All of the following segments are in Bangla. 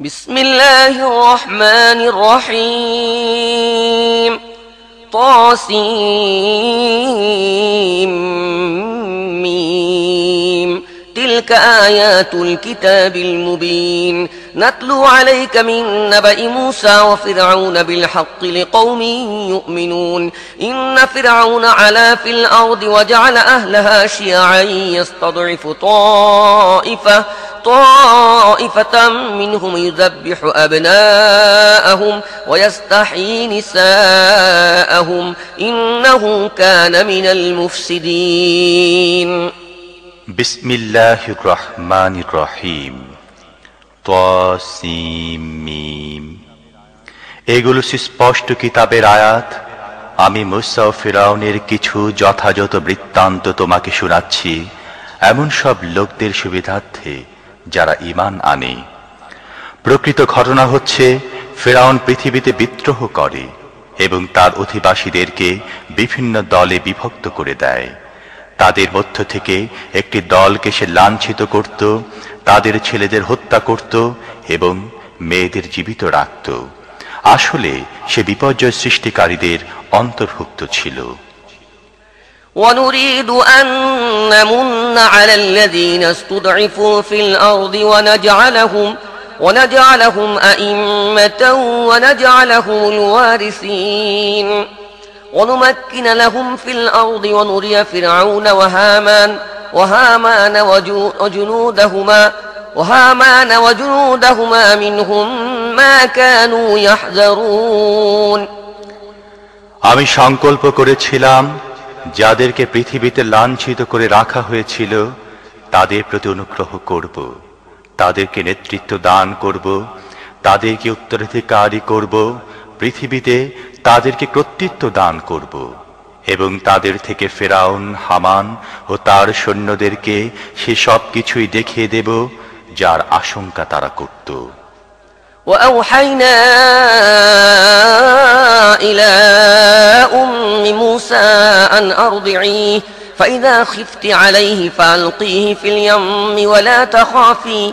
بسم الله الرحمن الرحيم. طاسيم تلك آيات الكتاب المبين. نتلو عليك من نبأ موسى وفرعون بالحق لقوم يؤمنون. إن فرعون علا في الأرض وجعل أهلها شيعا يستضعف طائفة طائفة منهم يذبح أبناءهم ويستحيي نساءهم إنه كان من المفسدين বিসমিল্লাহ রহমান রহিম তসিম এগুলো সুস্পষ্ট কিতাবের আয়াত আমি মুসা ও ফিরাউনের কিছু যথাযথ বৃত্তান্ত তোমাকে শোনাচ্ছি এমন সব লোকদের সুবিধার্থে যারা ইমান আনে। প্রকৃত ঘটনা হচ্ছে, ফেরাউন পৃথিবীতে বিদ্রোহ করে এবং তার অধিবাসীদেরকে বিভিন্ন দলে বিভক্ত করে দেয়। তাদের মধ্য থেকে একটি দলকে সে লাঞ্ছিত করত, তাদের ছেলেদের হত্যা করত এবং মেয়েদের জীবিত রাখত। আসলে সে বিপর্যয় সৃষ্টিকারীদের অন্তর্ভুক্ত ছিল। ونريد أن نمن على الذين استضعفوا في الأرض ونجعلهم ونجعلهم أئمة ونجعلهم الوارثين ونمكن لهم في الأرض ونري فرعون وهامان وهامان وجنودهما وهامان وجنودهما منهم ما كانوا يحذرون আমি সংকল্প করেছিলাম যাদেরকে পৃথিবীতে লাঞ্ছিত করে রাখা হয়েছিল, তাদের প্রতি অনুগ্রহ করব, তাদেরকে নেতৃত্ব দান করব, তাদেরকে উত্তরাধিকারী করব, পৃথিবীতে তাদেরকে কর্তৃত্ব দান করব, এবং তাদের থেকে ফেরাউন, হামান ও তার সৈন্যদেরকে সে সব কিছুই দেখিয়ে দেব, যার আশঙ্কা তারা করত। وأوحينا إلى أم موسى أن أرضعيه فإذا خفت عليه فألقيه في اليم ولا تخافي.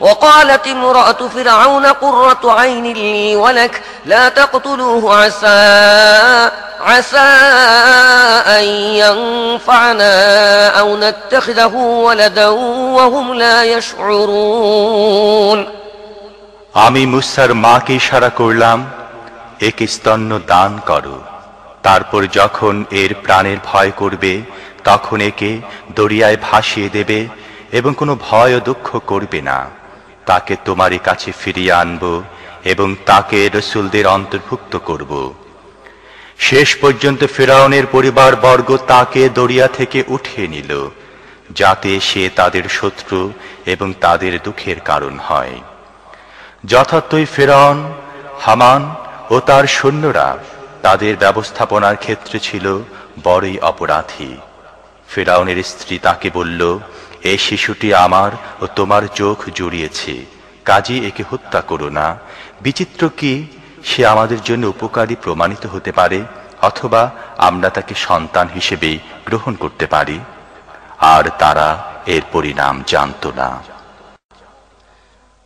وقالت امرأة فرعون قرة عين لي ولك لا تقتلوه عسى عسى أن ينفعنا أو نتخذه ولدا وهم لا يشعرون আমি মুসার মাকে ইশারা করলাম একে স্তন্য দান করো তারপর যখন এর প্রাণের ভয় করবে তখন একে দরিয়ায় ভাসিয়ে দেবে এবং কোনো ভয় ও দুঃখ করবে না তাকে তোমারই কাছে ফিরিয়ে আনব এবং তাকে রসুলদের অন্তর্ভুক্ত করব। শেষ পর্যন্ত ফেরাউনের পরিবার বর্গ তাকে দরিয়া থেকে উঠিয়ে নিল, যাতে সে তাদের শত্রু এবং তাদের দুঃখের কারণ হয়। যথার্থই ফেরাউন, হামান ও তার সৈন্যরা তাদের ব্যবস্থাপনার ক্ষেত্রে ছিল বড়ই অপরাধী। ফেরাউনের স্ত্রী তাকে বলল এই শিশুটি আমার ও তোমার চোখ জুড়িয়েছে কাজী একে হত্যা করো না। বিচিত্র কি? সে আমাদের জন্য উপকারী প্রমাণিত হতে পারে, অথবা আমরা তাকে সন্তান হিসেবে গ্রহণ করতে পারি। আর তারা এর পরিণাম জানত না।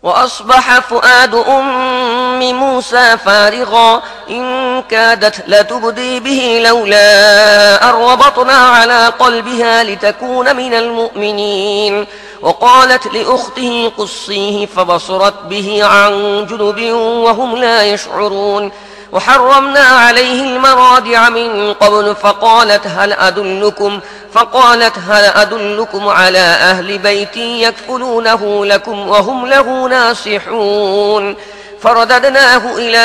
وأصبح فؤاد أم موسى فارغا. إن كادت لتبدي به لولا أن ربطنا على قلبها لتكون من المؤمنين. وقالت لأخته قصيه فبصرت به عن جنب وهم لا يشعرون. وحرمنا عليه المراضع من قبل فقالت هل أدلكم فقالت هل أدلكم على أهل بيتي يكفلونه لكم وهم له ناصحون فرددناه إلى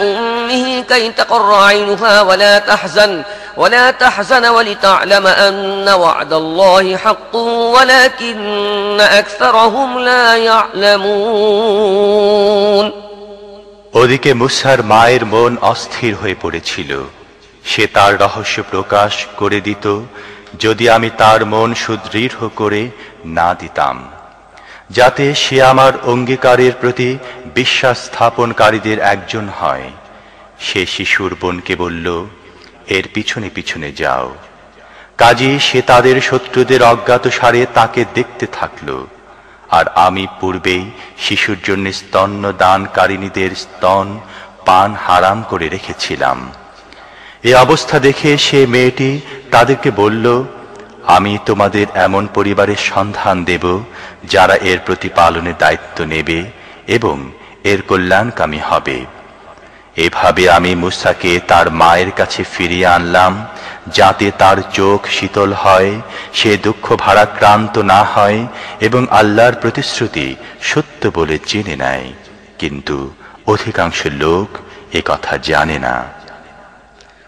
أمه كي تقر عينها ولا تحزن ولا تحزن ولتعلم أن وعد الله حق ولكن أكثرهم لا يعلمون ওদিকে মুসার মায়ের মন অস্থির হয়ে পড়েছিল সে তার রহস্য প্রকাশ করে দিত যদি আমি তার মন সুদৃঢ় করে না দিতাম, যাতে সে আমার অঙ্গীকারের প্রতি বিশ্বাস স্থাপনকারীদের একজন হয়, সে শিশুর বোনকে বলল, এর পিছনে পিছনে যাও। কাজে সে তাদের শত্রুদের অজ্ঞাত সারে তাকে দেখতে থাকল, আর আমি পূর্বেই শিশুর জন্য স্তন্য দানকারিণীদের স্তন পান হারাম করে রেখেছিলাম। এ অবস্থা দেখে সে মেয়েটি তাদেরকে বলল, আমি তোমাদের এমন পরিবারের সন্ধান দেব, যারা এর প্রতিপালনের দায়িত্ব নেবে এবং এর কল্যাণকামী হবে। এভাবে আমি মুসাকে তার মায়ের কাছে ফিরিয়ে আনলাম, যাতে তার চোখ শীতল হয়, সে দুঃখ ভারাক্রান্ত না হয় এবং আল্লাহর প্রতিশ্রুতি সত্য বলে জেনে নেয়। কিন্তু অধিকাংশ লোক এ কথা জানে না।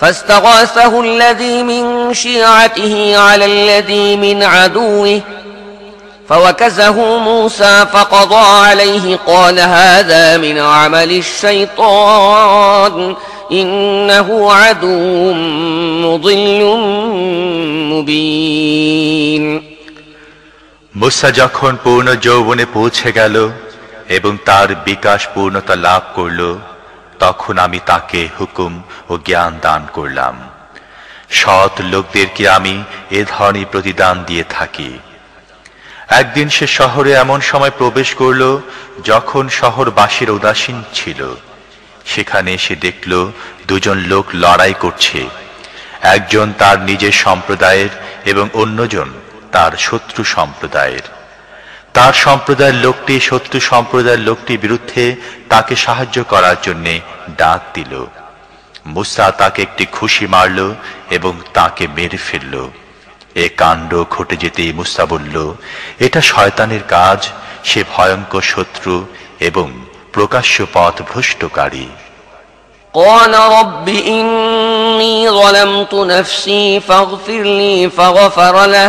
فاستغاثه الذي من شيعته على الذي من عدوه فوكزه موسى فقضى عليه قال هذا من عمل الشيطان إنه عدو مضل مبين মুসা যখন পূর্ণ যৌবনে পৌঁছে গেল এবং তার বিকাশ পূর্ণতা লাভ করল তখন আমি তাকে হুকুম ও জ্ঞান দান করলাম। সৎ লোকদেরকে আমি এ ধরনের প্রতিদান দিয়ে থাকি। একদিন সে শহরে এমন সময় প্রবেশ করল, যখন শহরবাসীর উদাসীন ছিল। সেখানে সে দেখল, দুজন লোক লড়াই করছে। একজন তার নিজের সম্প্রদায়ের এবং অন্যজন তার শত্রু সম্প্রদায়ের। তার সম্প্রদায়ের লোকটি শত্রু সম্প্রদায়ের লোকটির বিরুদ্ধে তাকে সাহায্য করার জন্য ডাক দিল মুসা তাকে একটি খুশি মারল এবং তাকে মেরে ফেলল এ কাণ্ড ঘটে যেতেই মুসা বলল এটা শয়তানের কাজ সে ভয়ঙ্কর শত্রু এবং প্রকাশ্য পথ ভ্রষ্টকারী قال رب إني ظلمت نفسي فاغفر لي فغفر له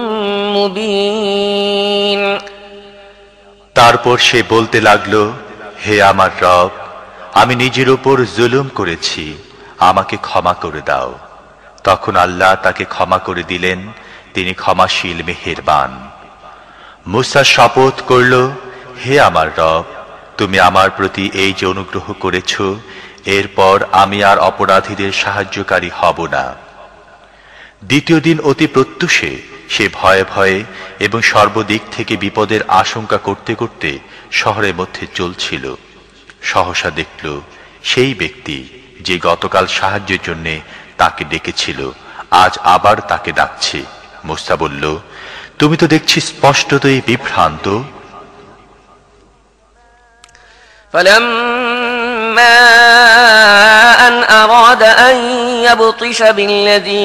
তারপর সে বলতে লাগল, হে আমার রব, আমি নিজের উপর জুলুম করেছি, আমাকে ক্ষমা করে দাও। তখন আল্লাহ তাকে ক্ষমা করে দিলেন, তিনি ক্ষমাশীল মেহেরবান। মুসা শপথ করল, হে আমার রব, তুমি আমার প্রতি এই যে অনুগ্রহ করেছ, এরপর আমি আর অপরাধীদের সাহায্যকারী হব না। দ্বিতীয় দিন অতি প্রত্যুষে সে ভয়ে ভয়ে এবং সর্বদিক থেকে বিপদের আশঙ্কা করতে করতে শহরের মধ্যে চলছিল সহসা দেখল সেই ব্যক্তি যে গতকাল সাহায্যের জন্য তাকে ডেকেছিল আজ আবার তাকে ডাকছে মোস্তা বলল তুমি তো দেখছি স্পষ্টতই বিভ্রান্ত فلما أن أراد أن يبطش بالذي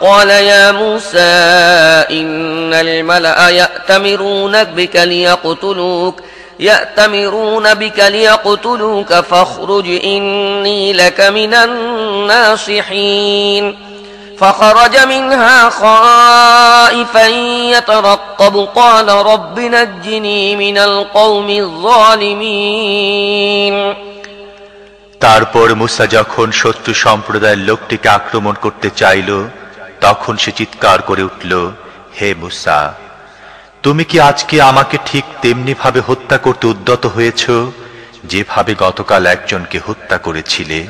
قال يا موسى إن الملأ يأتمرون بك ليقتلوك يأتمرون بك ليقتلوك فاخرج إني لك من الناصحين فخرج منها خائفا يترقب قال رب نجني من القوم الظالمين তারপর মুসা যখন শত্রু সম্প্রদায়ের লোকটিকে আক্রমণ করতে চাইল তখন সে চিৎকার করে উঠল, হে মুসা, তুমি কি আজকে আমাকে ঠিক তেমনি ভাবে হত্যা করতে উদ্যত হয়েছ? যেভাবে গতকাল একজনকে হত্যা করেছিলে,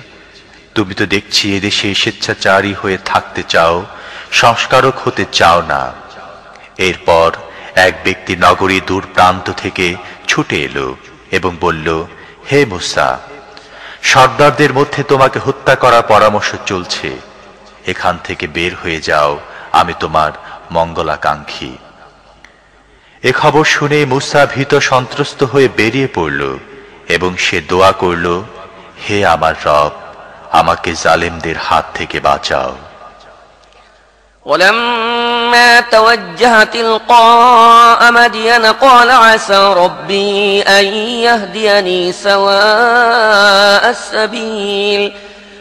তুমি তো দেখছি এদেশে স্বেচ্ছাচারী হয়ে থাকতে চাও, সংস্কারক হতে চাও না। এরপর এক ব্যক্তি নগরী দূর প্রান্ত থেকে ছুটে এলো এবং বলল, হে মুসা, সর্দারদের মধ্যে তোমাকে হত্যা করার পরামর্শ চলছে। এখান থেকে বের হয়ে যাও আমি তোমার মঙ্গলাকাঙ্ক্ষী এ খবর শুনে মুসা ভীত সন্ত্রস্ত হয়ে বেরিয়ে পড়ল এবং সে দোয়া করল হে আমার রব আমাকে জালেমদের হাত থেকে বাঁচাও ولما توجه تلقاء مدين قال عسى ربي أن يهديني سواء السبيل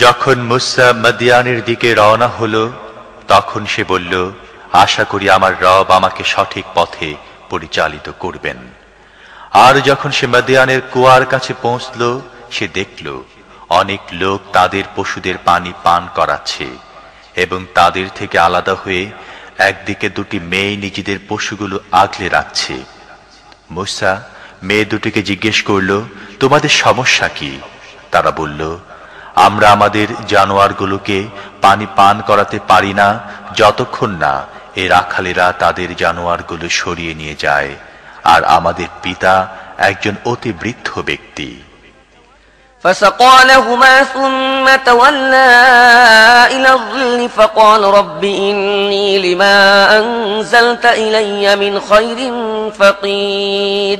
যখন মুসা মাদিয়ানের দিকে রওনা হলো, তখন সে বলল, আশা করি আমার রব আমাকে সঠিক পথে পরিচালিত করবেন। আর যখন সে মাদিয়ানের কুয়ার কাছে পৌঁছল, সে দেখল, অনেক লোক তাদের পশুদের পানি পান করাচ্ছে এবং তাদের থেকে আলাদা হয়ে একদিকে দুটি মেয়ে নিজেদের পশুগুলো আগলে রাখছে। মুসা মেয়ে দুটিকে জিজ্ঞেস করল, তোমাদের সমস্যা কি? তারা বলল আমরা আমাদের জানোয়ারগুলোকে পানি পান করাতে পারি না যতক্ষণ না এ রাখালেরা তাদের জানোয়ারগুলো সরিয়ে নিয়ে যায় আর আমাদের পিতা একজন অতি বৃদ্ধ ব্যক্তি فسقى لهما ثم تولى إلى الظل فقال رب إني لما أنزلت إلي من خير فقير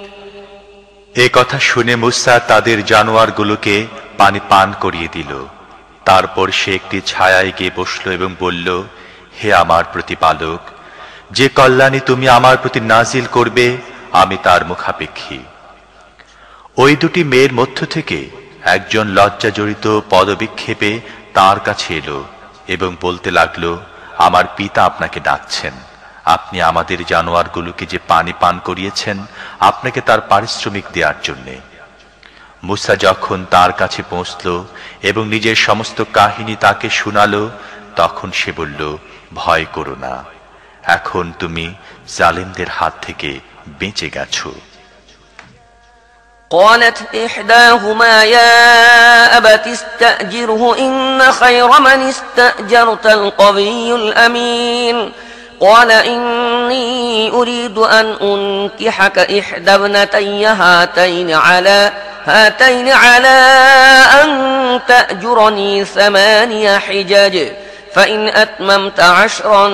এ কথা শুনে মুসা তাদের জানোয়ারগুলোকে পানি পান করিয়ে দিল। তারপর সে একটি ছায়ায় গিয়ে বসল এবং বলল, হে আমার প্রতিপালক, যে কল্যাণী তুমি আমার প্রতি নাজিল করবে, আমি তার মুখাপেক্ষী। ওই দুটি মেয়ের মধ্য থেকে একজন লজ্জা জড়িত পদবিক্ষেপে তার কাছে এলো এবং বলতে লাগল, আমার পিতা আপনাকে ডাকছেন। আপনি আমাদের জানোয়ারগুলোকে যে পানি পান করিয়েছেন আপনাকে তার পারিশ্রমিক দেওয়ার জন্যে মুসা যখন তার কাছে পৌঁছল এবং নিজের সমস্ত কাহিনী তাকে শুনালো তখন সে বলল ভয় করো না এখন তুমি জালেমদের হাত থেকে বেঁচে গেছো قالت إحداهما يا أبت استأجره إن خير من استأجرت القوي الأمين قال إني أريد أن أنكحك إحدى ابنتي هاتين على هاتين على أن تأجرني ثماني حجج فإن أتممت عشرا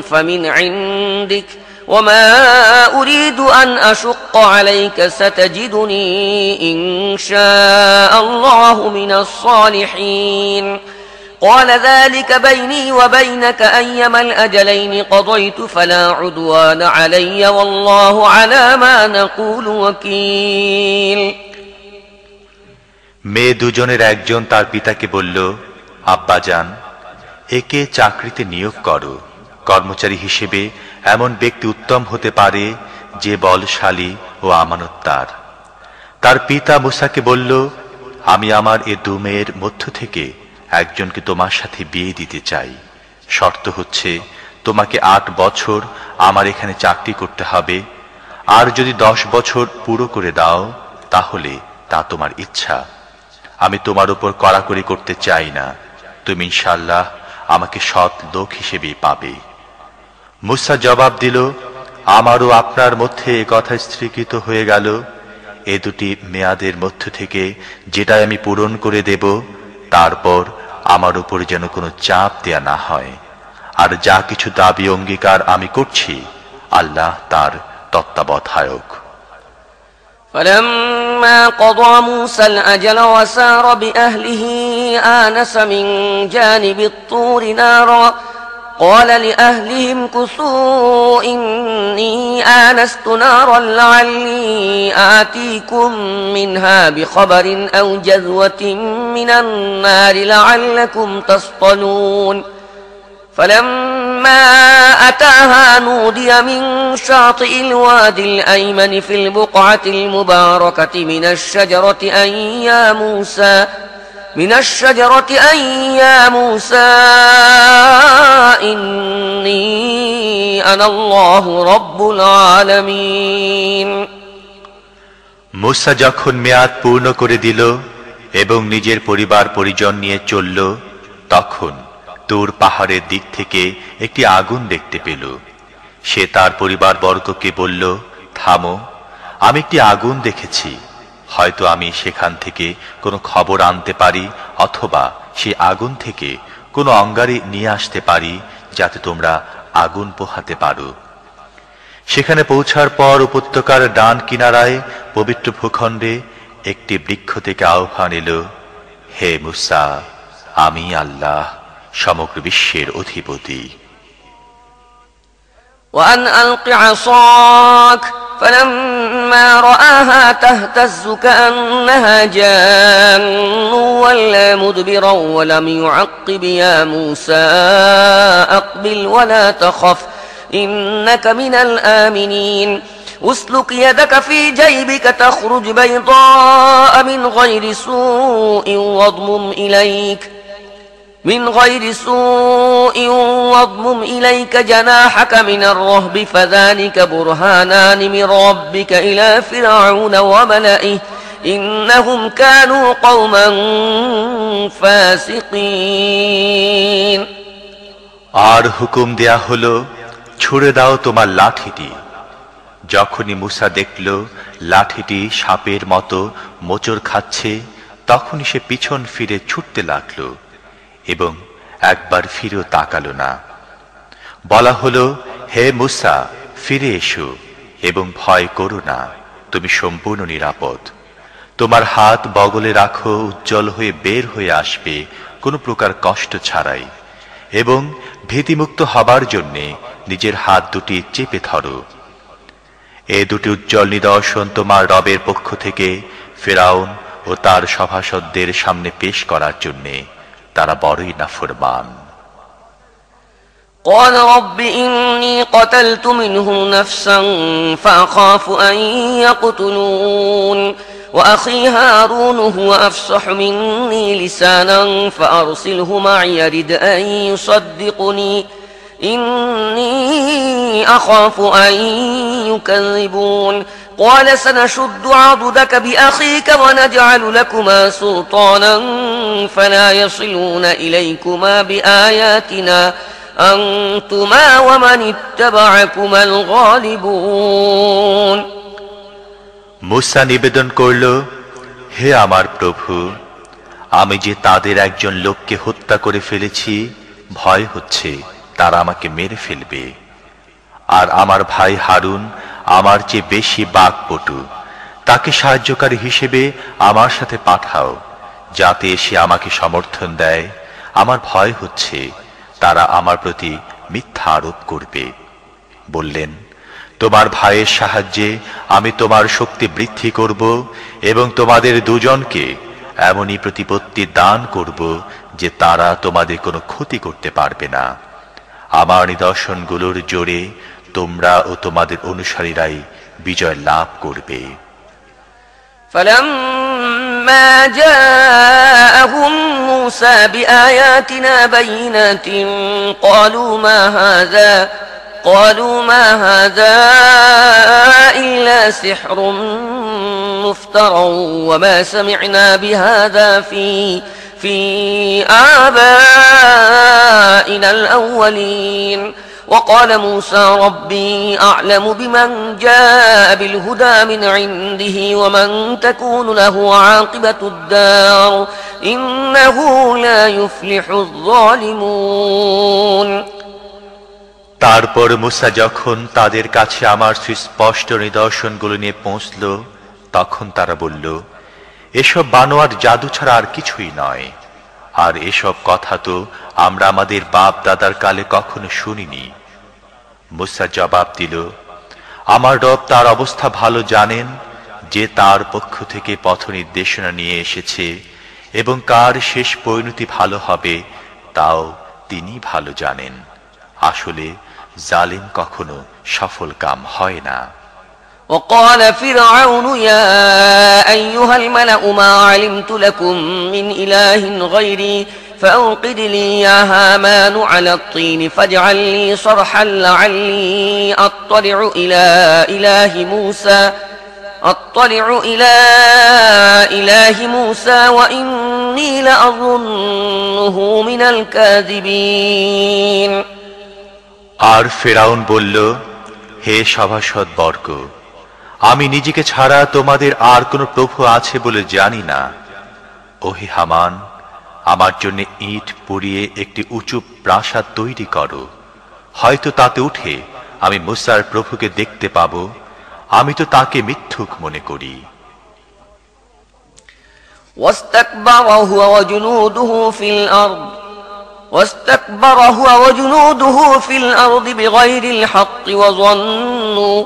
فمن عندك وما أريد أن أشق عليك ستجدني إن شاء الله من الصالحين. قال ذلك بيني وبينك أيما الأجلين قضيت فلا عدوان علي والله على ما نقول وكيل মেয়ে দুজনের একজন তার পিতাকে বলল আব্বাজান একে চাকরিতে নিয়োগ করো কর্মচারী হিসেবে এমন ব্যক্তি উত্তম হতে পারে যে বলশালী ও আমানতদার তার পিতা মুসাকে বলল আমি আমার এ দু মেয়ের মধ্য থেকে একজনকে তোমার সাথে বিয়ে দিতে চাই। শর্ত হচ্ছে, তোমাকে আট বছর আমার এখানে চাকরি করতে হবে। আর যদি দশ বছর পুরো করে দাও, তাহলে তা তোমার ইচ্ছা। আমি তোমার উপর কড়াকড়ি করতে চাই না। তুমি ইনশাল্লাহ আমাকে সৎ লোক হিসেবেই পাবে। মুসা জবাব দিল, আমারও আপনার মধ্যে এ কথা স্থিরীকৃত হয়ে গেল। এ দুটি মেয়াদের মধ্য থেকে যেটাই আমি পূরণ করে দেব তারপর আমার উপর যেন কোনো চাপ দেয়া না হয় আর যা কিছু দাবি অঙ্গীকার আমি করছি আল্লাহ তার তত্ত্বাবধায়ক فلما قضى موسى الأجل وسار بأهله آنس من جانب الطور نارا قال لأهلهم كثوا إني آنست نارا لعلي آتيكم منها بخبر أو جذوة من النار لعلكم تصطلون. فلما أتاها نودي من شاطئ الوادي الأيمن في البقعة المباركة من الشجرة أن يا موسى من الشجرة أن يا موسى إني أنا الله رب العالمين মুসা যখন মেয়াদ পূর্ণ করে দিল এবং নিজের পরিবার পরিজন নিয়ে চলল তখন তুর পাহাড়ের দিক থেকে একটি আগুন দেখতে পেল সে তার পরিবার বর্গকে বলল থামো আমি একটি আগুন দেখেছি হয়তো আমি সেখান থেকে কোনো খবর আনতে পারি অথবা সে আগুন থেকে কোনো অঙ্গারে নিয়ে আসতে পারি যাতে তোমরা আগুন পোহাতে পারো। সেখানে পৌঁছার পর উপত্যকার ডান কিনারায় পবিত্র ভূখণ্ডে একটি বৃক্ষ থেকে আহ্বান এলো, হে মুসা, আমি আল্লাহ, সমগ্র বিশ্বের অধিপতি। وأن ألق عصاك فلما رآها تهتز كأنها جان ولا مدبرا ولم يعقب يا موسى أقبل ولا تخف إنك من الآمنين أسلك يدك في جيبك تخرج بيضاء من غير سوء واضمم إليك من غير سوء واضمم إليك جناحك من الرهب فذلك برهانان من ربك إلى فرعون وملئه إنهم كانوا قوما فاسقين আর হুকুম দেয়া হলো ছুড়ে দাও তোমার লাঠিটি যখনই মুসা দেখল লাঠিটি সাপের মতো মোচড় খাচ্ছে তখনই সে পিছন ফিরে ছুটতে লাগলো এবং একবার ফিরেও তাকালো না। বলা হলো, হে মুসা, ফিরে এসো এবং ভয় করো না, তুমি সম্পূর্ণ নিরাপদ। তোমার হাত বগলে রাখো, উজ্জ্বল হয়ে বের হয়ে আসবে, কোনো প্রকার কষ্ট ছাড়াই। এবং ভীতিমুক্ত হবার জন্যে নিজের হাত দুটি চেপে ধরো। এ দুটি উজ্জ্বল নিদর্শন তোমার রবের পক্ষ থেকে ফেরাউন ও তার সভাসদদের সামনে পেশ করার জন্যে। তারা বড়ই নাফরমান قال رب إني قتلت منهم نفسا فأخاف أن يقتلون وأخي هارون هو أفصح مني لسانا فأرسله معي يرد أن يصدقني إني أخاف أن يكذبون قال سنشد عضدك بأخيك ونجعل لكما سلطانا فلا يصلون إليكما بآياتنا أنتما ومن اتبعكما الغالبون মুসা নিবেদন করল হে আমার প্রভু আমি যে তাদের একজন লোককে হত্যা করে ফেলেছি ভয় হচ্ছে তারা আমাকে মেরে ফেলবে আর আমার ভাই হারুন আমার চেয়ে বেশি বাঘপটু তাকে সাহায্যকারী হিসেবে আমার সাথে পাঠাও, যাতে সে আমাকে সমর্থন দেয়। আমার ভয় হচ্ছে, তারা আমার প্রতি মিথ্যা আরোপ করবে। বললেন, তোমার ভাইয়ের সাহায্যে আমি তোমার শক্তি বৃদ্ধি করব এবং তোমাদের দুজনকে এমনই প্রতিপত্তি দান করব যে তারা তোমাদের কোনো ক্ষতি করতে পারবে না। আমার নিদর্শনগুলোর জোরে তোমরা ও তোমাদের অনুসারীরাই বিজয় লাভ করবে فلما فلما جاءهم موسى بآياتنا بينات قالوا ما هذا قالوا ما هذا إلا سحر مفترى وما سمعنا بهذا في في آبائنا الأولين وقال موسى ربي أعلم بمن جاء بالهدى من عنده ومن تكون له عاقبة الدار إنه لا يفلح الظالمون তারপর মুসা যখন তাদের কাছে আমার সুস্পষ্ট নিদর্শনগুলো নিয়ে পৌঁছল তখন তারা বলল এসব বানোয়ার জাদু ছাড়া আর কিছুই নয় আর এসব কথা তো আমরা আমাদের বাপ দাদার কালে কখনো শুনিনি। মুসা জবাব দিল, আমার রব তার অবস্থা ভালো জানেন, যে তার পক্ষ থেকে পথ নির্দেশনা নিয়ে এসেছে এবং কার শেষ পরিণতি ভালো হবে তাও তিনি ভালো জানেন। আসলে জালিম কখনো সফল কাম হয় না। وقال فرعون يا أيها الملأ ما علمت لكم من إله غيري فأوقد لي يا هامان على الطين فاجعل لي صرحا لعلي أطلع إلى إله موسى أطلع إلى إله موسى وإني لأظنه من الكاذبين আর ফেরাউন বলল হে সভাসদ বর্গ আমি নিজেকে ছাড়া তোমাদের আর কোনো প্রভু আছে বলে জানি না ওহে হামান আমার জন্য ইট পুড়িয়ে একটি উঁচু প্রাসাদ তৈরি করো হয়তো তাতে উঠে আমি মুসার প্রভুকে দেখতে পাব আমি তো তাকে মিথ্যুক মনে করি واستكبر هو وجنوده في الأرض واستكبر هو وجنوده في الأرض بغير الحق وظنوا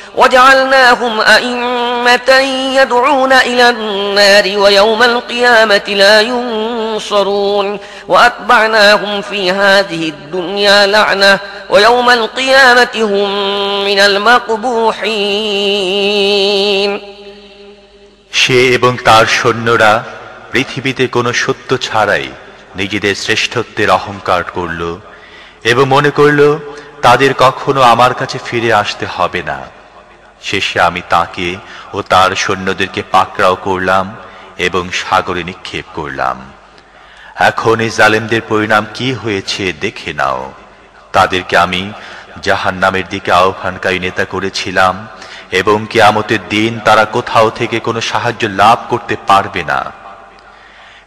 وجعلناهم أئمة يدعون إلى النار ويوم القيامة لا ينصرون وأتبعناهم في هذه الدنيا لعنة ويوم القيامة هم من المقبوحين সে এবং তার সৈন্যরা পৃথিবীতে কোনো সত্য ছাড়াই নিজেদের শ্রেষ্ঠত্বের অহংকার করল এবং মনে করল তাদের কখনো আমার কাছে ফিরে আসতে হবে না শেষে আমি তাকে ও তার সৈন্যদেরকে পাকড়াও করলাম এবং সাগরে নিক্ষেপ করলাম। এখন এই জালেমদের পরিণাম কি হয়েছে দেখে নাও। তাদেরকে আমি জাহান নামের দিকে আহ্বানকারী নেতা করেছিলাম এবং কেয়ামতের দিন তারা কোথাও থেকে কোনো সাহায্য লাভ করতে পারবে না।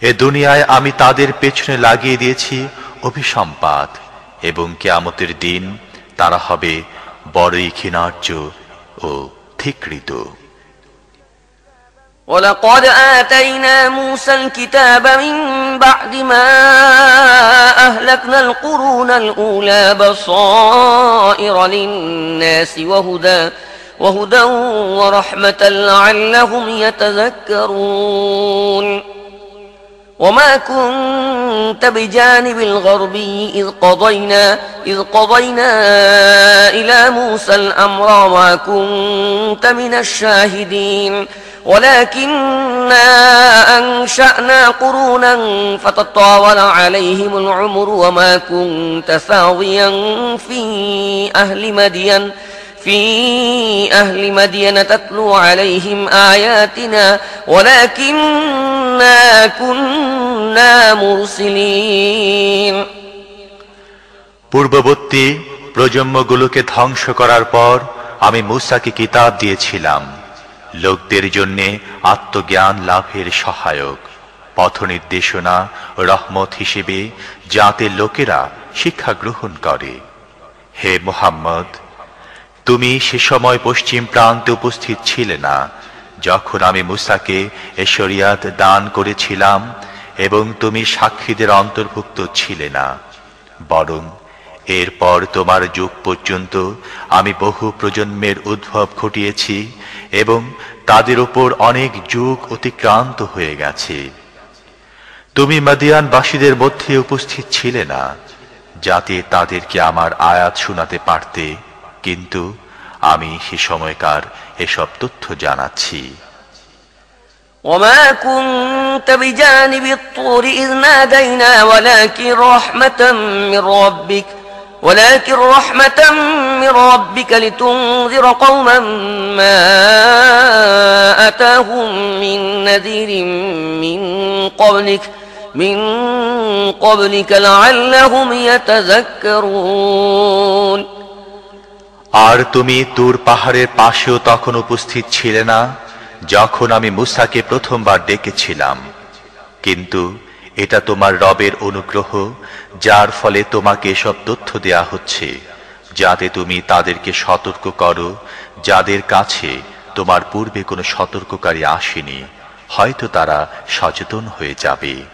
এ দুনিয়ায় আমি তাদের পেছনে লাগিয়ে দিয়েছি অভিসম্পাত এবং কেয়ামতের দিন তারা হবে বড়ই ক্ষীণার্য ও ধিকৃত ولقد آتينا موسى الكتاب من بعد ما أهلكنا القرون الأولى بصائر للناس وهدى وهدى ورحمة لعلهم يتذكرون وما كنت بجانب الغربي إذ قضينا إذ قضينا إلى موسى الأمر وما كنت من الشاهدين. ولكننا أنشأنا قرونا فتطاول عليهم العمر وما كنت ثاويا في أهل مدين. في أهل مدين تتلو عليهم آياتنا ولكننا كنا مرسلين পূর্ববর্তী প্রজন্মগুলোকে ধ্বংস করার পর আমি মুসাকে কিতাব দিয়েছিলাম লোকদের জন্য আত্মজ্ঞান লাভের সহায়ক পথ নির্দেশনা ও রহমত হিসেবে যাতে লোকেরা শিক্ষা গ্রহণ করে হে মোহাম্মদ তুমি সে সময় পশ্চিম প্রান্তে উপস্থিত ছিলে না। যখন আমি মুসাকে এ শরিয়াত দান করেছিলাম এবং তুমি সাক্ষীদের অন্তর্ভুক্ত ছিলে না, বরং এরপর তোমার যুগ পর্যন্ত আমি বহু প্রজন্মের উদ্ভব ঘটিয়েছি এবং তাদের উপর অনেক যুগ অতিক্রান্ত হয়ে গেছে। তুমি মাদিয়ানবাসীদের মধ্যে উপস্থিত ছিলে না, যাতে তাদেরকে আমার আয়াত শোনাতে পারতে কিন্তু আমি সে সময়কার এসব তথ্য জানাচ্ছি وما كنت بجانب الطور إذ نادينا ولكن رحمة من ربك ولكن رحمة من ربك لتنذر قوما ما أتاهم من نذير من قبلك من قبلك لعلهم يتذكرون আর তুমি তুর পাহাড়ের পাশেও তখন উপস্থিত ছিলে না, যখন আমি মুসাকে প্রথমবার ডেকেছিলাম। কিন্তু এটা তোমার রবের অনুগ্রহ, যার ফলে তোমাকে এসব তথ্য দেয়া হচ্ছে, যাতে তুমি তাদেরকে সতর্ক করো, যাদের কাছে তোমার পূর্বে কোনো সতর্ককারী আসেনি, হয়তো তারা সচেতন হয়ে যাবে।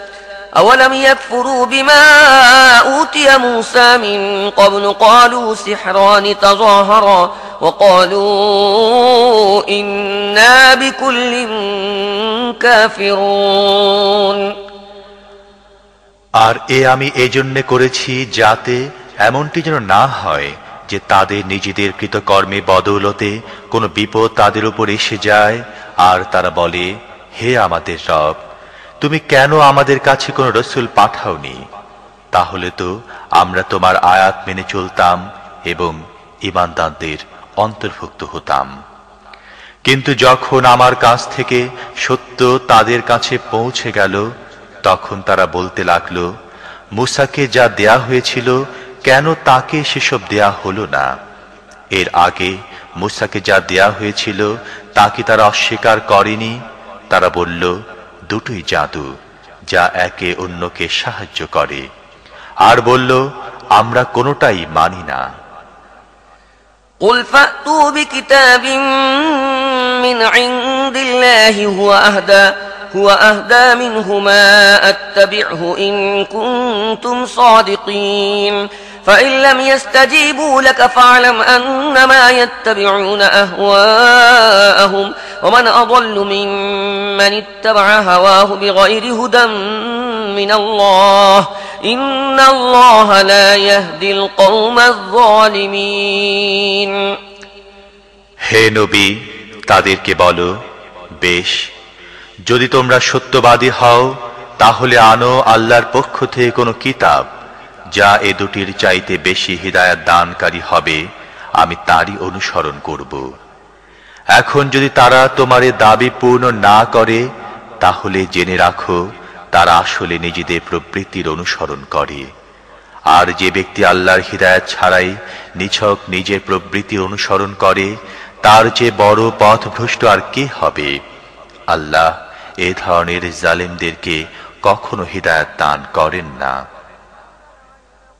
أولم يكفروا بما أوتي موسى من قبل قالوا سحران تظاهرا وقالوا إنا بكل كافرون আর এ আমি এজন্য করেছি যাতে এমনটি যেন না হয় যে তাদের নিজেদের কৃতকর্মে বদৌলতে কোনো বিপদ তাদের উপর এসে যায় আর তারা বলে হে আমাদের রব তুমি কেন আমাদের কাছে কোনো রসুল পাঠাওনি? তাহলে তো আমরা তোমার আয়াত মেনে চলতাম এবং ইমানদারদের অন্তর্ভুক্ত হতাম। কিন্তু যখন আমার কাছ থেকে সত্য তাদের কাছে পৌঁছে গেল, তখন তারা বলতে লাগল, মুসাকে যা দেয়া হয়েছিল, কেন তাকে সেসব দেয়া হলো না? এর আগে মুসাকে যা দেয়া হয়েছিল, তাকে তারা অস্বীকার করেনি? তারা বলল দুটোই জাদু যা একে অন্যকে সাহায্য করে আর বলল আমরা কোনোটাই মানি না قل فأتوا بكتاب من عند الله هو أهدى هو أهدى منهما أتبعه إن كنتم صادقين فإن لم يستجيبوا لك فاعلم أنما يتبعون أهواءهم ومن أضل ممن اتبع هواه بغير هدى من الله إن الله لا يهدي القوم الظالمين হে নবী তাদেরকে বলো বেশ যদি তোমরা সত্যবাদী হও তাহলে আনো আল্লাহর পক্ষ থেকে কোনো কিতাব যা এ দুটির চাইতে বেশি হৃদায়ত দানকারী হবে, আমি তারই অনুসরণ করব। এখন যদি তারা তোমার দাবি পূর্ণ না করে, তাহলে জেনে রাখো, তারা আসলে নিজেদের প্রবৃত্তির অনুসরণ করে। আর যে ব্যক্তি আল্লাহর হৃদায়ত ছাড়াই নিছক নিজের প্রবৃত্তির অনুসরণ করে, তার যে বড় পথভ্রষ্ট আর কে হবে? আল্লাহ এ ধরনের জালেমদেরকে কখনো হৃদায়ত দান করেন না।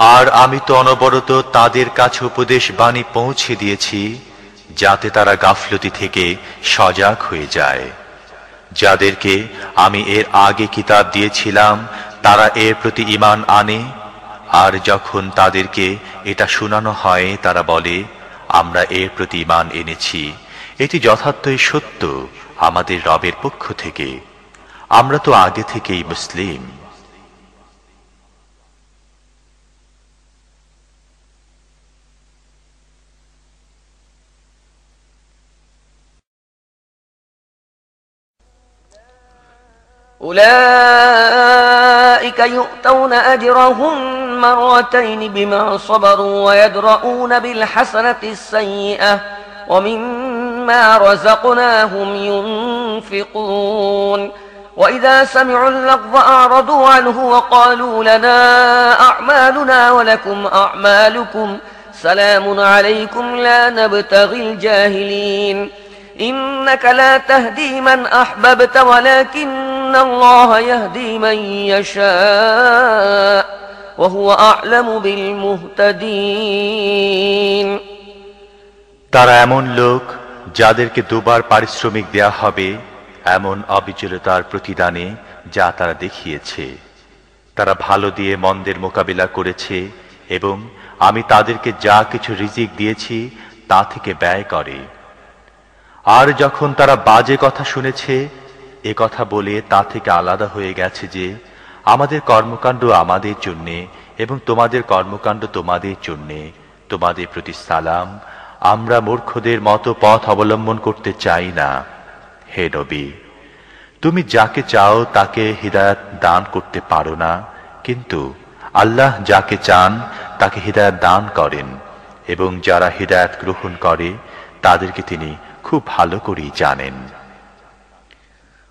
আর আমি তো অনবরত তাদের কাছে উপদেশ বাণী পৌঁছে দিয়েছি, যাতে তারা গাফলতি থেকে সজাগ হয়ে যায়। যাদেরকে আমি এর আগে কিতাব দিয়েছিলাম, তারা এর প্রতি ইমান আনে, আর যখন তাদেরকে এটা শোনানো হয়, তারা বলে, আমরা এর প্রতি ইমান এনেছি। এটি যথার্থই সত্য আমাদের রবের পক্ষ থেকে। আমরা তো আগে থেকেই মুসলিম। أولئك يؤتون أجرهم مرتين بما صبروا ويدرؤون بالحسنة السيئة ومما رزقناهم ينفقون. وإذا سمعوا اللغض أعرضوا عنه وقالوا لنا أعمالنا ولكم أعمالكم سلام عليكم لا نبتغي الجاهلين. إنك لا تهدي من أحببت ولكن الله يهدي من يشاء وهو أعلم بالمهتدين তারা এমন লোক যাদেরকে দুবার পারিশ্রমিক দেয়া হবে এমন অবিচলতার প্রতিদানে যা তারা দেখিয়েছে তারা ভালো দিয়ে মন্দের মোকাবিলা করেছে এবং আমি তাদেরকে যা কিছু রিজিক দিয়েছি তা থেকে ব্যয় করে আর যখন তারা বাজে কথা শুনেছে এ কথা বলে তা থেকে আলাদা হয়ে গেছে যে, আমাদের কর্মকাণ্ড আমাদের জন্যে এবং তোমাদের কর্মকাণ্ড তোমাদের জন্যে। তোমাদের প্রতি সালাম। আমরা মূর্খদের মতো পথ অবলম্বন করতে চাই না। হে নবী, তুমি যাকে চাও তাকে হৃদায়ত দান করতে পারো না, কিন্তু আল্লাহ যাকে চান তাকে হৃদায়ত দান করেন এবং যারা হৃদায়ত গ্রহণ করে, তাদেরকে তিনি খুব ভালো করেই জানেন।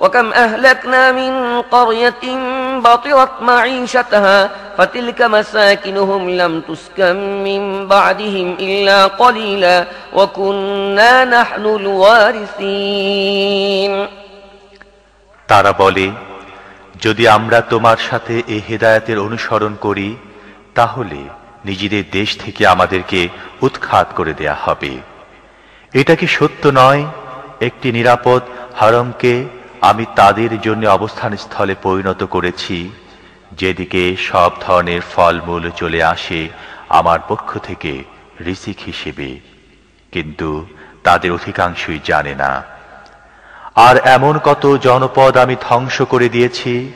وكم أهلكنا من قرية بطرت معيشتها فتلك مساكنهم لم تسكن من بعدهم إلا قليلا وكنا نحن الوارثين তারা বলে যদি আমরা তোমার সাথে এ হেদায়াতের অনুসরণ করি তাহলে নিজেদের দেশ থেকে আমাদেরকে উৎখাত করে দেয়া হবে এটা কি সত্য নয় একটি নিরাপদ হারমকে আমি তাদের জন্য অবস্থান স্থলে পরিণত করেছি, যেদিকে সব ধরনের ফলমূল চলে আসে আমার পক্ষ থেকে ঋষিক হিসেবে। কিন্তু তাদের অধিকাংশই জানে না। আর এমন কত জনপদ আমি ধ্বংস করে দিয়েছি,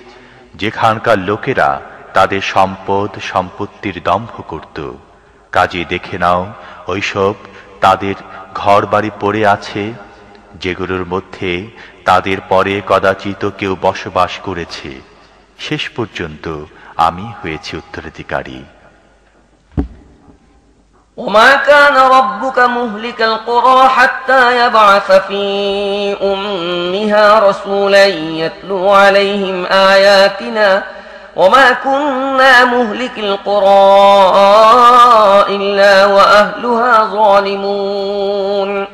যেখানকার লোকেরা তাদের সম্পদ সম্পত্তির দম্ভ করত। কাজে দেখে নাও, ওইসব তাদের ঘর বাড়ি পড়ে আছে, যেগুলোর মধ্যে তাদের পরে কদাচিত কেউ বসবাস করেছে শেষ পর্যন্ত আমি হয়েছি উত্তরাধিকারী وما كان ربك مهلك القرى حتى يبعث في أمها رسولا يتلو عليهم آياتنا وما كنا مهلك القرى إلا وأهلها ظالمون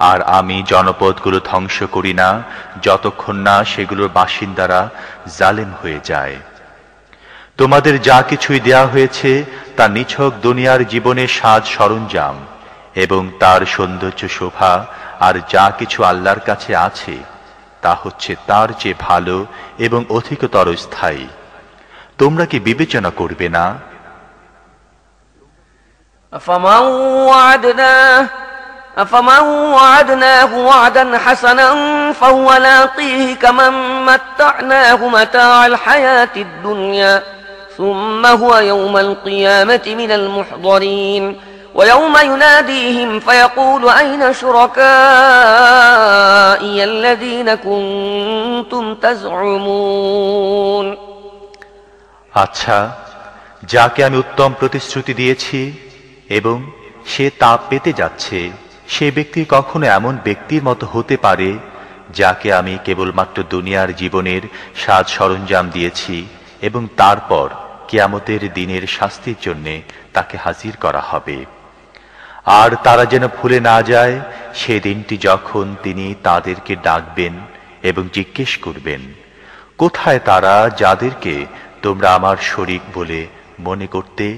আর আমি জনপদগুলো ধ্বংস করি না যতক্ষণ না সেগুলোর বাসিন্দারা জালেম হয়ে যায় তোমাদের যা কিছুই দেয়া হয়েছে তা নিছক দুনিয়ার জীবনের সাজ সরঞ্জাম এবং তার সৌন্দর্য শোভা আর যা কিছু আল্লাহর কাছে আছে তা হচ্ছে তার চেয়ে ভালো এবং অধিকতর স্থায়ী তোমরা কি বিবেচনা করবে না أفمن وعدناه أفمن وعدناه وعدا حسنا فهو لاقيه كمن متعناه متاع الحياة الدنيا ثم هو يوم القيامة من المحضرين ويوم يناديهم فيقول أين شركائي الذين كنتم تزعمون আচ্ছা যাকে আমি উত্তম প্রতিশ্রুতি দিয়েছি এবং সে তা পেতে যাচ্ছে সে ব্যক্তি কখনো এমন ব্যক্তির মতো হতে পারে, যাকে আমি কেবলমাত্র দুনিয়ার জীবনের সাজ সরঞ্জাম দিয়েছি এবং তারপর কেয়ামতের দিনের শাস্তির জন্যে তাকে হাজির করা হবে। আর তারা যেন ভুলে না যায়, সে দিনটি যখন তিনি তাদেরকে ডাকবেন এবং জিজ্ঞেস করবেন, কোথায় তারা যাদেরকে তোমরা আমার শরিক বলে মনে করতে?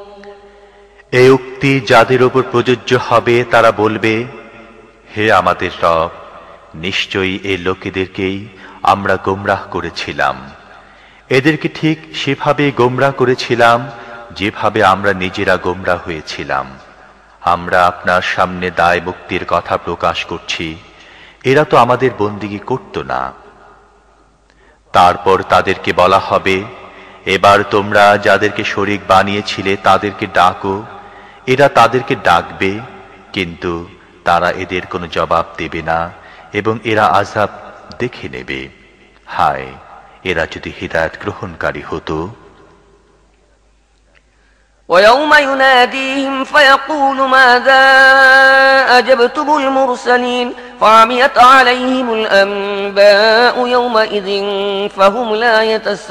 এই উক্তি যাদের উপর প্রযোজ্য হবে, তারা বলবে, হে আমাদের রব, নিশ্চয়ই এই লোকেদেরকেই আমরা গোমরাহ করেছিলাম। এদেরকে ঠিক সেভাবে গোমরাহ করেছিলাম যেভাবে আমরা নিজেরা গোমরাহ হয়েছিলাম। আমরা আপনার সামনে দায় মুক্তির কথা প্রকাশ করছি। এরা তো আমাদের বন্দিগি করত না। তারপর তাদেরকে বলা হবে, এবার তোমরা যাদেরকে শরিক বানিয়েছিলে তাদেরকে ডাকো এরা তাদেরকে ডাকবে কিন্তু তারা এদের কোনো জবাব দেবে না এবং এরা আজাব দেখে নেবে হায় এরা যদি হৃদায়ত গ্রহণকারী হতো ويوم يناديهم فيقول ماذا أجبتم المرسلين فعميت عليهم الأنباء يومئذ فهم لا يتساءلون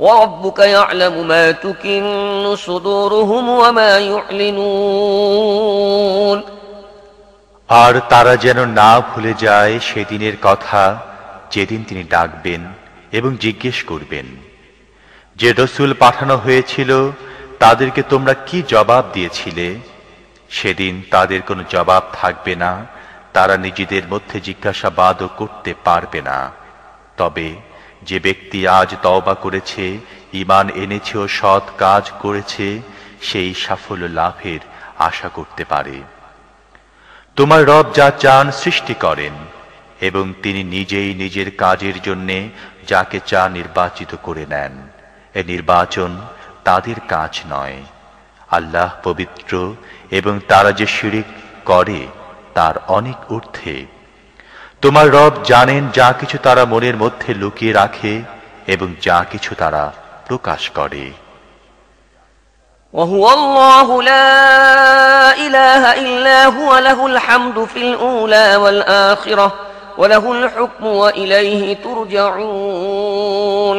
وربك يعلم ما تكن صدورهم وما يعلنون আর তারা যেন না ভুলে যায় সেদিনের কথা যেদিন তিনি ডাকবেন এবং জিজ্ঞেস করবেন যে রসুল পাঠানো হয়েছিল তাদেরকে তোমরা কি জবাব দিয়েছিলে সেদিন তাদের কোনো জবাব থাকবে না তারা নিজেদের মধ্যে জিজ্ঞাসাবাদও করতে পারবে না তবে যে ব্যক্তি আজ তওবা করেছে ইমান এনেছে ও সৎ কাজ করেছে, সেই সাফল্য লাভের আশা করতে পারে। তোমার রব যা চান সৃষ্টি করেন, এবং তিনি নিজেই নিজের কাজের জন্যে যাকে চা নির্বাচিত করে নেন। এ নির্বাচন তাদের কাজ নয়। আল্লাহ পবিত্র এবং তারা যে শিরিক করে, তার অনেক ঊর্ধ্বে। তোমার রব জানেন যা কিছু তারা মনের মধ্যে লুকিয়ে রাখে এবং যা কিছু তারা প্রকাশ করে وهو الله لا إله إلا هو له الحمد في الأولى والآخرة وله الحكم وإليه ترجعون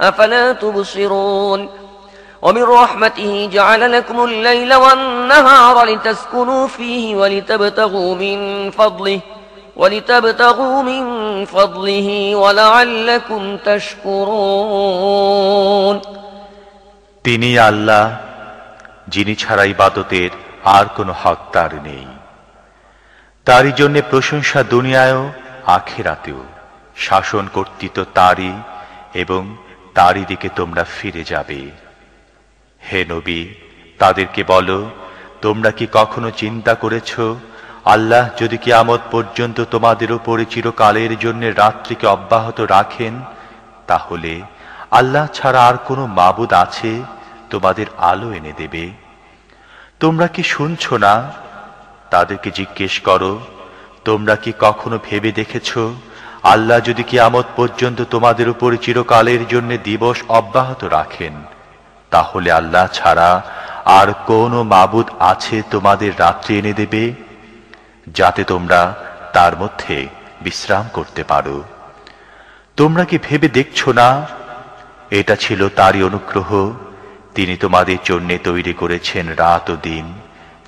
أفلا تبصرون ومن رحمته جعل لكم الليل والنهار لتسكنوا فيه ولتبتغوا من فضله ولتبتغوا من فضله ولعلكم تشكرون তিনি আল্লাহ যিনি ছাড়া ইবাদতের আর কোনো হকদার নেই তারই জন্য প্রশংসা দুনিয়ায়ও আখেরাতেও শাসন কর্তৃত্ব তারই এবং তারই দিকে তোমরা ফিরে যাবে। হে নবী, তাদেরকে বলো, তোমরা কি কখনো চিন্তা করেছ, আল্লাহ যদি কি আমদ পর্যন্ত তোমাদের উপরে চিরকালের জন্য রাত্রিকে অব্যাহত রাখেন, তাহলে আল্লাহ ছাড়া আর কোনো মাবুদ আছে, তোমাদের আলো এনে দেবে। তোমরা কি শুনছ না? তাদেরকে জিজ্ঞেস করো, তোমরা কি কখনো ভেবে দেখেছ আল্লাহ যদি কিয়ামত পর্যন্ত তোমাদের উপর চিরকালের জন্য দিবস অব্যাহত রাখেন, তাহলে আল্লাহ ছাড়া আর কোন মাবুদ আছে তোমাদের রাত্রি এনে দেবে, যাতে তোমরা তার মধ্যে বিশ্রাম করতে পারো। তোমরা কি ভেবে দেখছ না? এটা ছিল তারই অনুগ্রহ, তিনি তোমাদের জন্যে তৈরি করেছেন রাত ও দিন,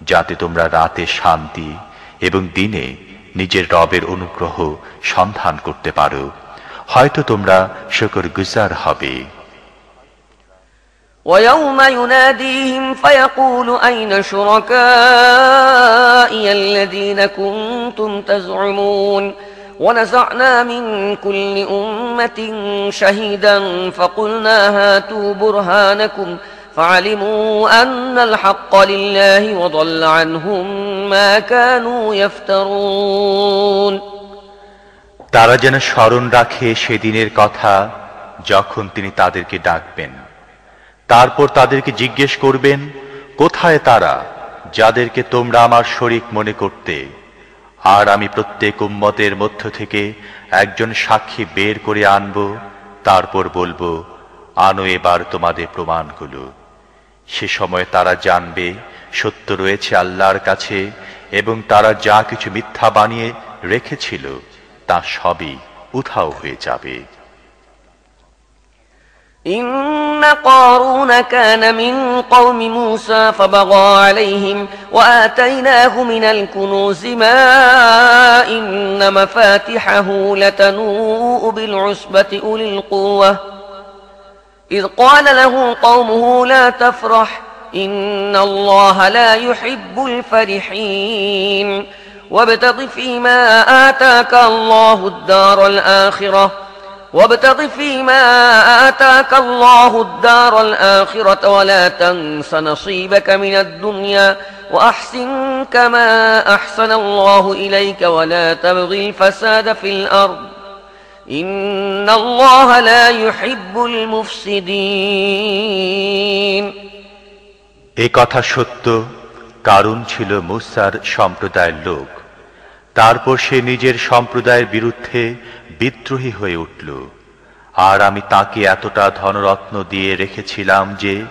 যাতে তোমরা রাতে শান্তি এবং দিনে নিজের রবের অনুগ্রহ সন্ধান করতে পারো হয়তো তোমরা শকর গুজার হবে ويوم يناديهم فيقول أين شركائي الذين كنتم تزعمون ونزعنا من كل أمة شهيدا فقلنا هاتوا برهانكم فعلموا أن الحق لله وضل عنهم ما كانوا يفترون তারা যেন স্মরণ রাখে সেদিনের কথা যখন তিনি তাদেরকে ডাকবেন তারপর তাদেরকে জিজ্ঞেস করবেন কোথায় তারা যাদেরকে তোমরা আমার শরিক মনে করতে আর আমি প্রত্যেক উম্মতের মধ্য থেকে একজন সাক্ষী বের করে আনব তারপর বলবো আনো এবার তোমাদের প্রমাণগুলো সে সময় তারা জানবে সত্য রয়েছে আল্লাহর কাছে এবং তারা যা কিছু মিথ্যা বানিয়ে রেখেছিল তা সবই উধাও হয়ে যাবে إن قارون كان من قوم موسى فبغى عليهم وآتيناه من الكنوز ما إن مفاتحه لتنوء بالعصبة أولي القوة إذ قال له قومه لا تفرح إن الله لا يحب الفرحين. وابتغ فيما آتاك الله الدار الآخرة وابتغ فيما آتاك الله الدار الآخرة ولا تنس نصيبك من الدنيا وأحسن كما أحسن الله إليك ولا تبغي الفساد في الأرض. এ কথা সত্য, কারণ ছিল মুসার সম্প্রদায়ের লোক। তারপর সে নিজের সম্প্রদায়ের বিরুদ্ধে বিদ্রোহী হয়ে উঠল। আর আমি তাকে এতটা ধনরত্ন দিয়ে রেখেছিলাম যে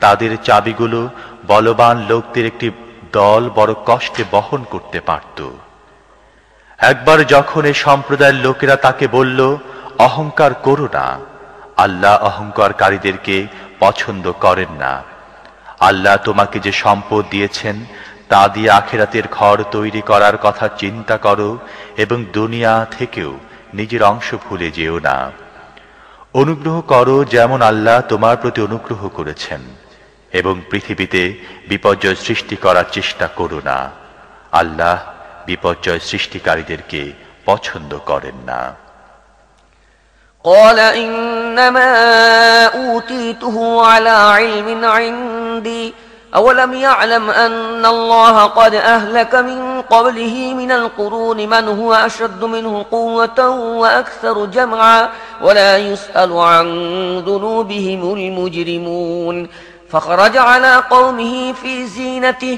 তাদের চাবিগুলো বলবান লোকদের একটি দল বড় কষ্টে বহন করতে পারত। একবার যখন এই সম্প্রদায়ের লোকেরা তাকে বলল, অহংকার করো না। আল্লাহ অহংকারকারীদেরকে পছন্দ করেন না। আল্লাহ তোমাকে যে সম্পদ দিয়েছেন, তা দিয়ে আখেরাতের ঘর তৈরি করার কথা চিন্তা করো এবং দুনিয়া থেকেও নিজের অংশ ভুলে যেও না। অনুগ্রহ করো যেমন আল্লাহ তোমার প্রতি অনুগ্রহ করেছেন, এবং পৃথিবীতে বিপর্যয় সৃষ্টি করার চেষ্টা করো না। আল্লাহ বিপর্যয় সৃষ্টিকারীদেরকে পছন্দ করেন না قال إنما أوتيته على علم عندي أولم يعلم أن الله قد أهلك من قبله من القرون من هو أشد منه قوة وأكثر جمعا ولا يسأل عن ذنوبهم المجرمون فخرج على قومه في زينته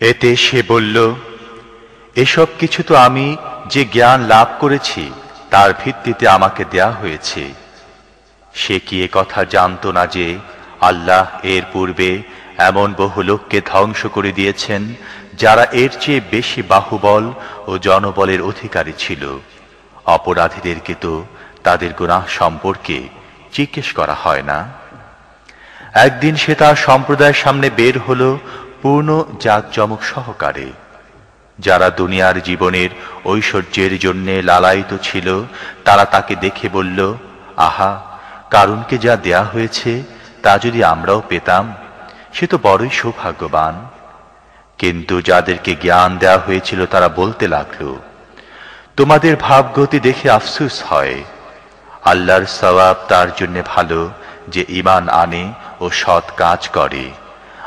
এতে সে বলল, এসব কিছু তো আমি যে জ্ঞান লাভ করেছি, তার ভিত্তিতে আমাকে দেয়া হয়েছে। সে কি এ কথা জানত না যে আল্লাহ এর পূর্বে এমন বহু লোককে ধ্বংস করে দিয়েছেন, যারা এর চেয়ে বেশি বাহুবল ও জনবলের অধিকারী ছিল? অপরাধীদেরকে তো তাদের গুনাহ সম্পর্কে জিজ্ঞেস করা হয় না? একদিন সে তার সম্প্রদায়ের সামনে বের হলো পূর্ণ জাঁকজমক সহকারে। যারা দুনিয়ার জীবনের ঐশ্বর্যের জন্যে লালায়িত ছিল, তারা তাকে দেখে বলল, আহা, কারুনকে যা দেয়া হয়েছে, তা যদি আমরাও পেতাম, সে তো বড়ই সৌভাগ্যবান। কিন্তু যাদেরকে জ্ঞান দেওয়া হয়েছিল, তারা বলতে লাগল, তোমাদের ভাবগতি দেখে আফসুস হয়। আল্লাহর সওয়াব তার জন্য ভালো যে ইমান আনে ও সৎ কাজ করে।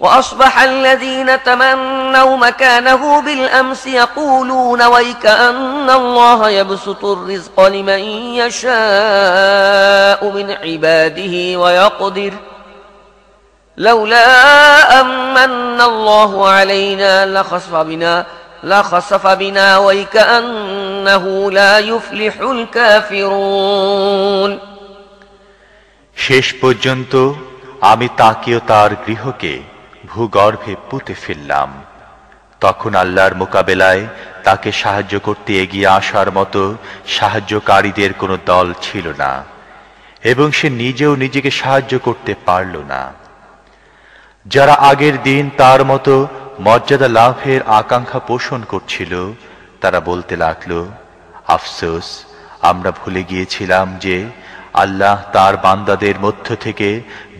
وأصبح الذين تمنوا مكانه بالأمس يقولون ويك أن الله يبسط الرزق لمن يشاء من عباده ويقدر لولا أمن الله علينا لخسف بنا لخسف بنا ويكأنه لا يفلح الكافرون শেষ পর্যন্ত আমি তাকেও তার গৃহকে ভূগর্ভে পুঁতে ফেললাম। তখন আল্লাহর মোকাবেলায় তাকে সাহায্য করতে এগিয়ে আসার মতো সাহায্যকারীদের কোনো দল ছিল না, এবং সে নিজেও নিজেকে সাহায্য করতে পারল না। যারা আগের দিন তার মতো মর্যাদা লাভের আকাঙ্ক্ষা পোষণ করছিল, তারা বলতে লাগল, আফসোস, আমরা ভুলে গিয়েছিলাম যে আল্লাহ তার বান্দাদের মধ্য থেকে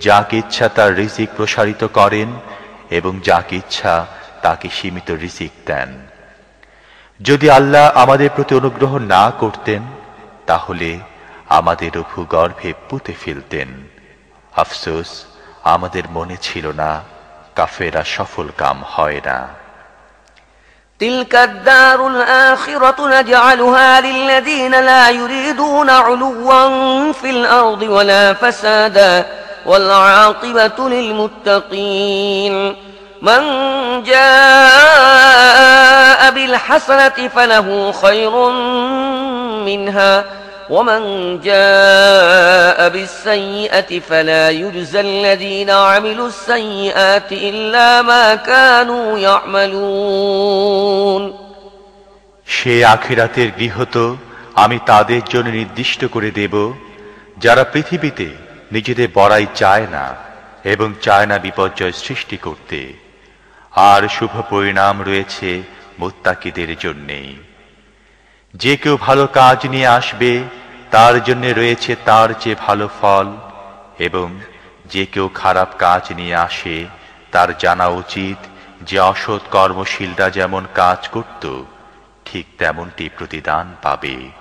যাকে ইচ্ছা তার রিজিক প্রসারিত করেন এবং যাকে ইচ্ছা তাকে সীমিত রিজিক দেন যদি আল্লাহ আমাদের প্রতি অনুগ্রহ না করতেন তাহলে আমাদের ভূগর্ভে পুঁতে ফেলতেন আফসোস আমাদের মনে ছিল না কাফেরা সফল কাম হয় না تلك الدار الآخرة نجعلها للذين لا يريدون علوا في الأرض ولا فسادا والعاقبة للمتقين من جاء بالحسنة فله خير منها ومن جاء بالسيئة فلا يجزى الذين عملوا السيئات إلا ما كانوا يعملون সে আখিরাতের গৃহ তো আমি তাদের জন্য নির্দিষ্ট করে দেব যারা পৃথিবীতে নিজেদের বড়াই চায় না এবং চায় না বিপর্যয় সৃষ্টি করতে। আর শুভ পরিণাম রয়েছে মোত্তাকিদের জন্যেই। যে কেউ ভালো কাজ নিয়ে আসবে, তার জন্য রয়েছে তার চেয়ে ভালো ফল, এবং যে কেউ খারাপ কাজ নিয়ে আসে, তার জানা উচিত যে অসৎ কর্মশীলরা যেমন কাজ করত, ঠিক তেমনটি প্রতিদান পাবে।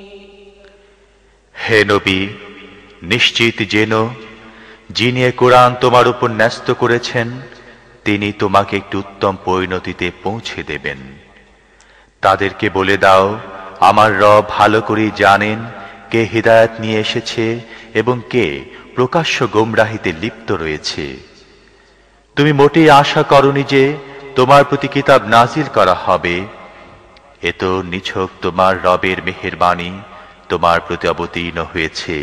হে নবী, নিশ্চিত যেন যিনি কোরআন তোমার উপর ন্যস্ত করেছেন, তিনি তোমাকে একটি উত্তম পরিণতিতে পৌঁছে দেবেন। তাদেরকে বলে দাও, আমার রব ভালো করেই জানেন কে হৃদায়ত নিয়ে এসেছে এবং কে প্রকাশ্য গোমরাহিতে লিপ্ত রয়েছে। তুমি মোটেই আশা করনি যে তোমার প্রতি কিতাব নাজিল করা হবে। এ তো নিছক তোমার রবের মেহেরবাণী তোমার প্রতি অবতীর্ণ হয়েছে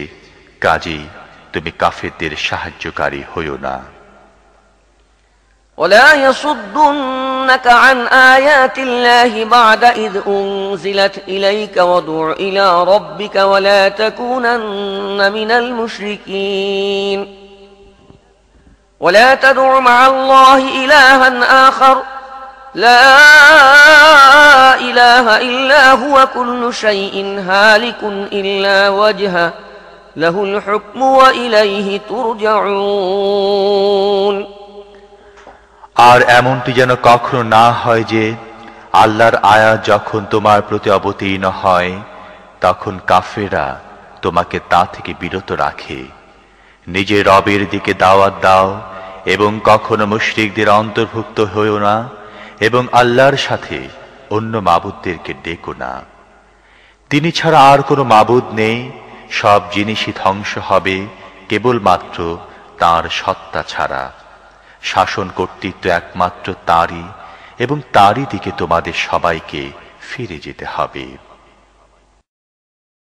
কাজী তুমি কাফেরদের সাহায্যকারী হইও না ولا يصدنك عن آيات الله بعد إذ أنزلت إليك وادع إلى ربك ولا تكونن من المشركين ولا تدع مع الله إلها آخر لا إله إلا هو كل شيء هالك إلا وجهه له الحكم وإليه ترجعون আর এমনটি যেন কখনো না হয় যে আল্লাহর আয়া যখন তোমার প্রতি অবতীর্ণ হয় তখন কাফেরা তোমাকে তা থেকে বিরত রাখে নিজের রবের দিকে দাওয়াত দাও এবং কখনো মুশরিকদের অন্তর্ভুক্ত হইও না এবং আল্লাহর সাথে অন্য মাবুদদেরকে ডেকো না। তিনি ছাড়া আর কোনো মাবুদ নেই, সব জিনিসই ধ্বংস হবে, কেবলমাত্র তার সত্তা ছাড়া। শাসন কর্তৃত্ব একমাত্র তারই এবং তারই দিকে তোমাদের সবাইকে ফিরে যেতে হবে।